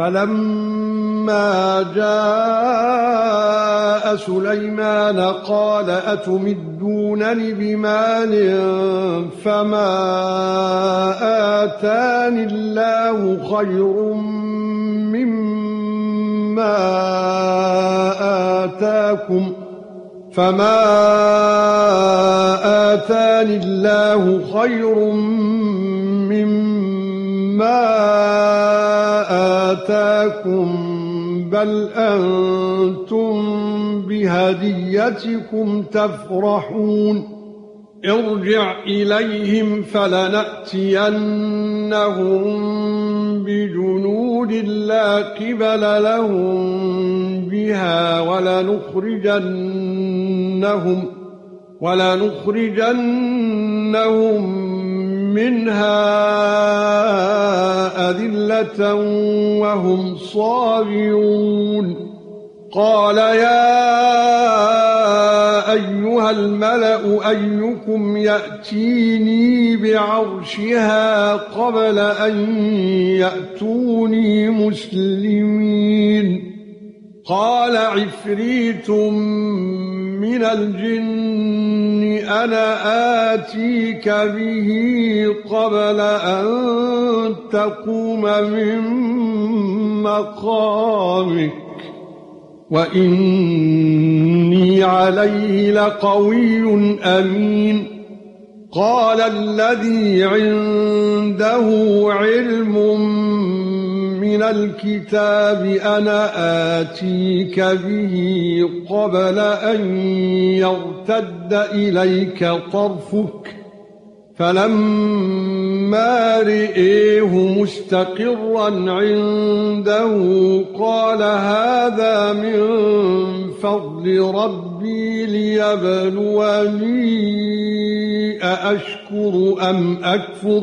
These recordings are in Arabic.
فَلَمَّا جَاءَ سُلَيْمَانَ قَالَ أَتُمِدُّونَنِ بِمَالٍ فَمَا آتَانِي اللَّهُ خَيْرٌ مِّمَّا آتَاكُمْ فَمَا آتَانِي اللَّهُ خَيْرٌ مِّمَّا آتاكم بل أنتم بهديتكم تفرحون ارجع إليهم فلنأتينهم بجنود لا قبل لهم بها ولنخرجنهم ولنخرجنهم منها أذلة وهم صاغرون. قال يا أيها الملأ أيكم يأتيني بعرشها قبل أن يأتوني مسلمين. قال عفريت من الجن أنا اتيك به قبل ان تقوم من مقامك واني عليه لقوي امين قال الذي عنده علم من الكتاب أنا آتيك به قبل أن يرتد إليك طرفك. فلما رئيه مستقرا عنده قال هذا من فضل ربي ليبلوني أأشكر أم أكفر؟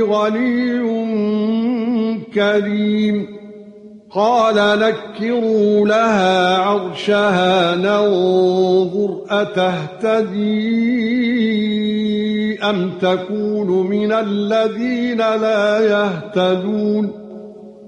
غَنِيٌّ كريم. قال نكروا لها عرشها ننظر أتهتدي أم تكون من الذين لا يهتدون.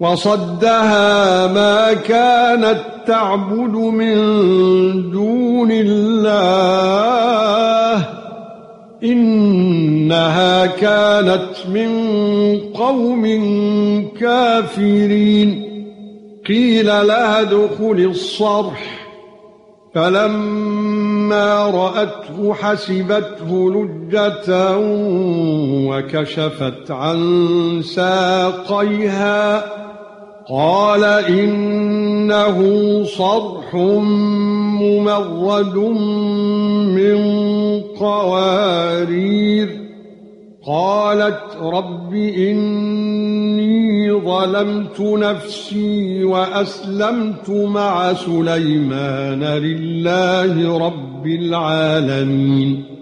وَصَدَّهَا مَا كَانَتْ تَعْبُدُ مِنْ دُونِ اللَّهِ. إِنَّهَا كَانَتْ مِنْ قَوْمٍ كَافِرِينَ. قِيلَ لَهَا ادْخُلِي الصَّرْحَ. فَلَمَّا رَأَتْهُ حَسِبَتْهُ لُجَّةً وَكَشَفَتْ عَن سَاقَيْهَا. قَالَ إِنَّهُ صَرْحٌ مُمَرَّدٌ مِنْ قَوَارِيرَ. قالت رب إني ظلمت نفسي وأسلمت مع سليمان لله رب العالمين.